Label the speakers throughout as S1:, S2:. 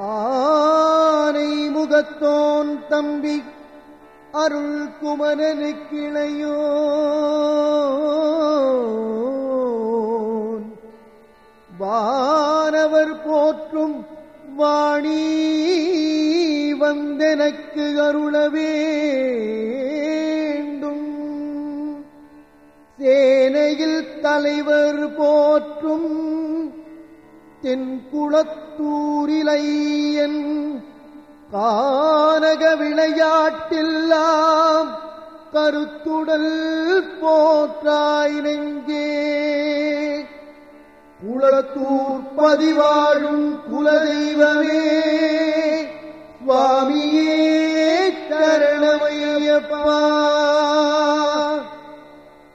S1: ஆனை முகத்தோன் தம்பி அருள் குமரனு கிளையோ வானவர் போற்றும் வாணி வந்தெனக்கு அருளவேண்டும். சேனையில் தலைவர் போற்றும் தென்குளத்தூரிலையன் கானக விளையாட்டில்லாம் கருத்துடல் போற்றாய் நெஞ்சே குளத்தூர் பதிவாழும் குலதெய்வமே சுவாமியே தரணமையப்பா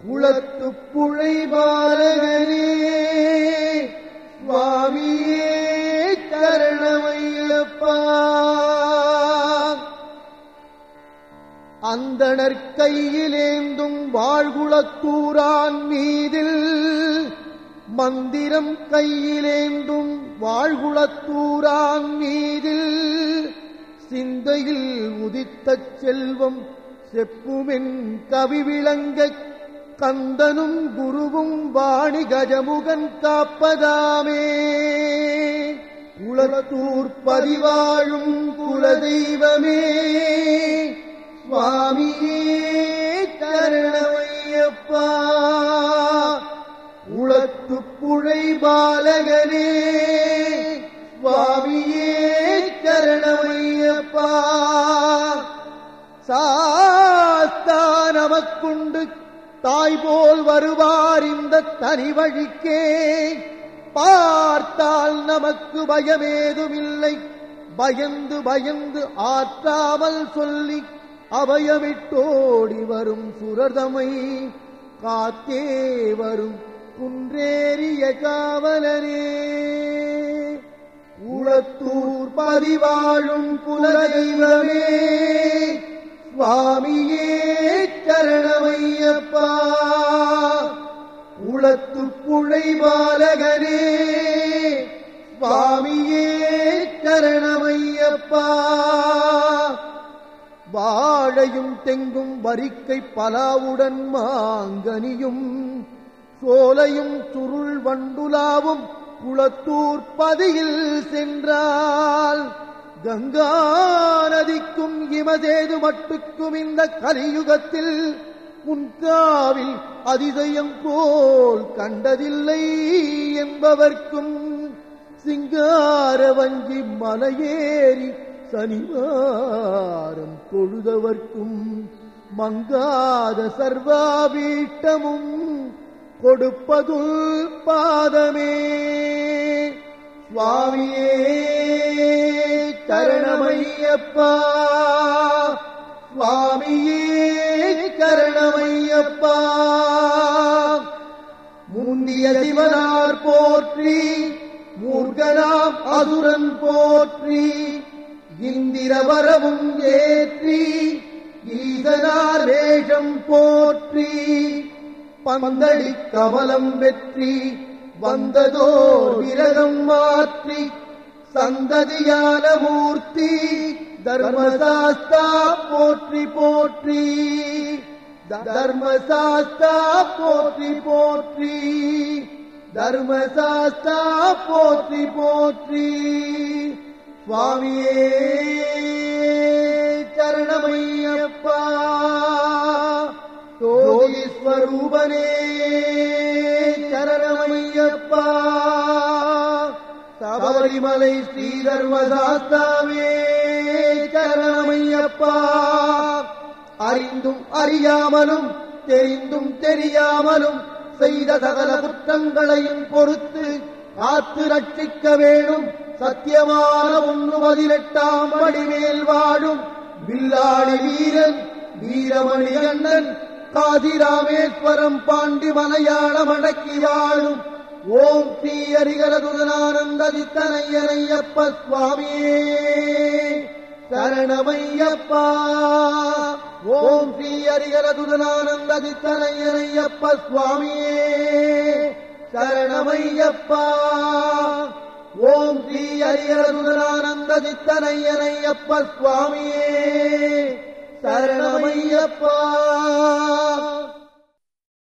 S1: குளத்து புழை பாலகனே சுவாமியே கரணமையப்பா அந்தணர் கையிலேந்தும் வாழ்குளத்தூரான் மீதில் மந்திரம் கையிலேந்தும் வாழ்குளத்தூரான் மீதில் சிந்தையில் உதித்த செல்வம் செப்புமென் கவி விளங்கச் கந்தனும் குருவும் வாணி கஜமுகன் காப்பதாமே. குளத்தூர் பதிவாழும் குலதெய்வமே. சுவாமியே கருணமையப்பா உளத்து புழை பாலகனே. சுவாமியே கருணமையப்பா சாஸ்தா நமக்குண்டு தாய் போல் வருவார் இந்த தனி வழிக்கே. பார்த்தால் நமக்கு பயமேதுமில்லை. பயந்து பயந்து ஆற்றாமல் சொல்லி அபயமிட்டோடி வரும் சுரதமை காத்தே வரும் குன்றேறிய காவலரே. உளத்தூர் பதிவாழும் குலதெய்வமே சுவாமியே சரணமையப்பா. உளத்து புழை பாலகனே சுவாமியே சரணமையப்பா. வாழையும் தெங்கும் வரிக்கை பலாவுடன் மாங்கனியும் சோலையும் சுருள் வண்டுலாவும் குளத்தூர் பதியில் சென்றால் கங்கா நதிக்கும் இமதேது மட்டுக்கும் இந்த கலியுகத்தில் உன்காவில் அதிசயம் போல் கண்டதில்லை என்பவர்க்கும் சிங்கார வஞ்சி மலையேறி சனிவாரம் தொழுதவர்க்கும் மங்காத சர்வாபீட்டமும் கொடுப்பதுள் பாதமே. சுவாமியே. கரணமையப்பா சுவாமியே கரணமையப்பா முந்திய சிவனார் போற்றி மூர்கனாம் அசுரன் போற்றி இந்திரவரவும் ஏற்றி ஈசனார் வேஷம் போற்றி பந்தடி கமலம் வெற்றி வந்ததோர் விரதம் மாற்றி சந்ததியான மூர்த்தி தர்மசாஸ்தா போற்றி போற்றி. தர்மசாஸ்தா போற்றி போற்றி. தர்மசாஸ்தா போற்றி போற்றி. சுவாமியே சரணமையப்பா. தோதி ஸ்வரூபனே சரணமையப்பா. சபரிமலை ஸ்ரீதர்மசாஸ்தாவே சரணமையப்பா அறிந்தும் அறியாமலும் தெரிந்தும் தெரியாமலும் செய்த சகல குற்றங்களையும் பொறுத்து காத்து ரட்சிக்க வேணும். சத்தியமான ஒன்று பதினெட்டாம் வடிவேல் வாழும் வில்லாடி வீரன் வீரமணி அண்ணன் காதிராமேஸ்வரம் பாண்டி மலையாளம் அடக்கி வாழும் ஓம் ஸ்ரீ ஹரிகரதுதனானந்த சித்தனையனையப்ப சுவாமியே சரணமையப்பா. ஓம் ஸ்ரீ ஹரிகரதுதனானந்த சித்தனையனையப்ப சுவாமியே சரணமையப்பா. ஓம் ஸ்ரீ ஹரிஹரதுதனானந்த சித்தனையனையப்ப சுவாமியே சரணமையப்பா.